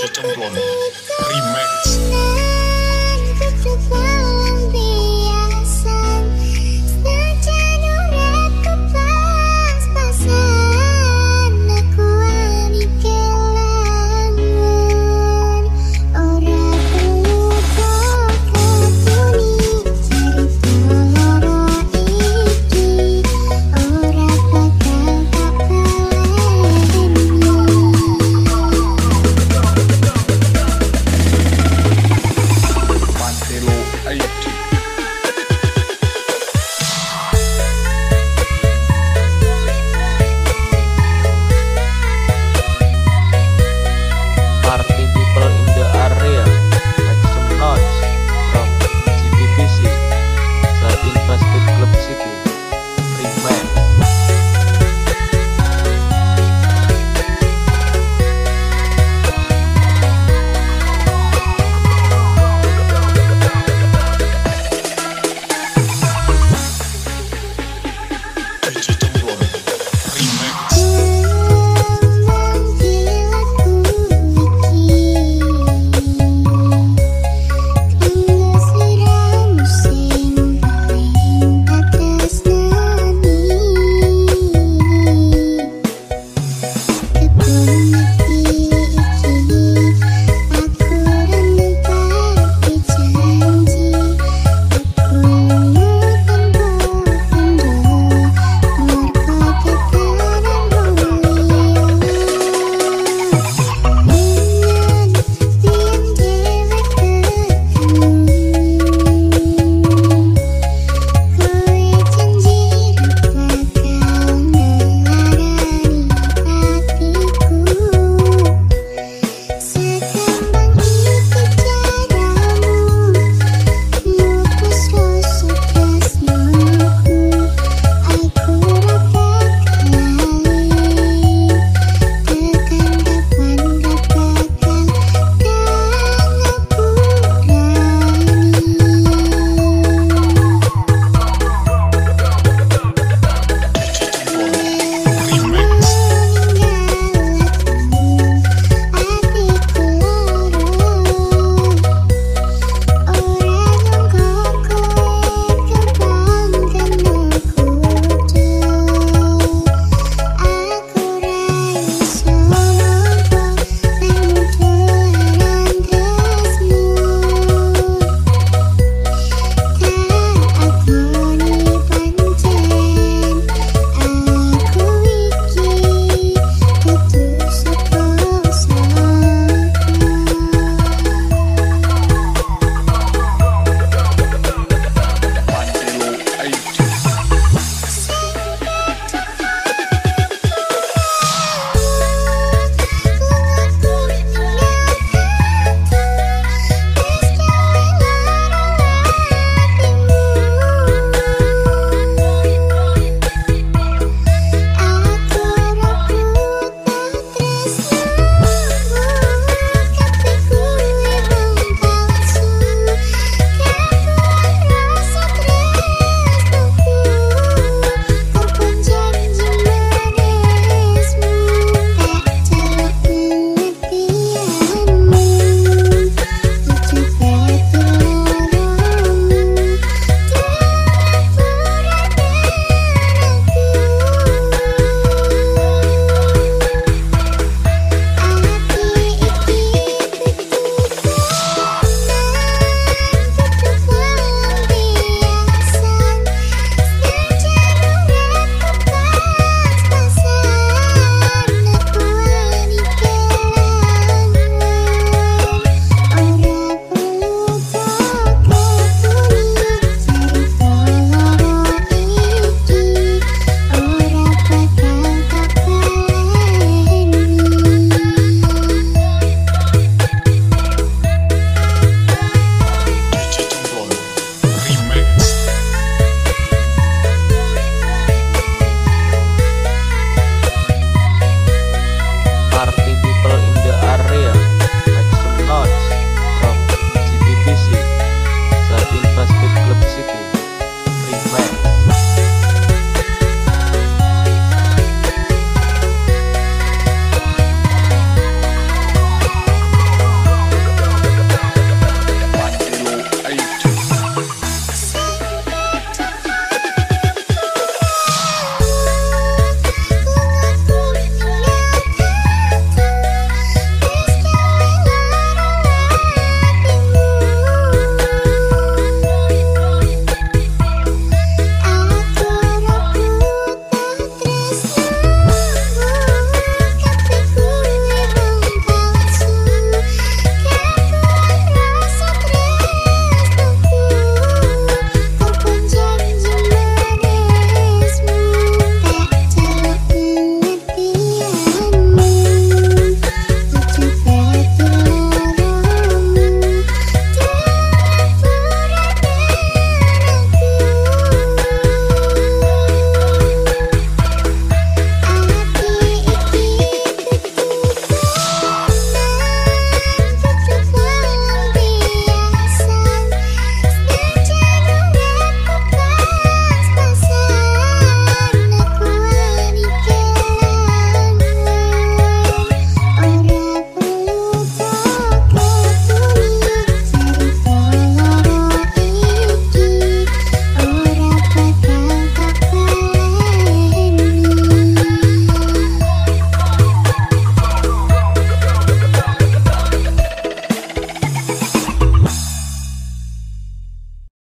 DJ Cemplon Remix.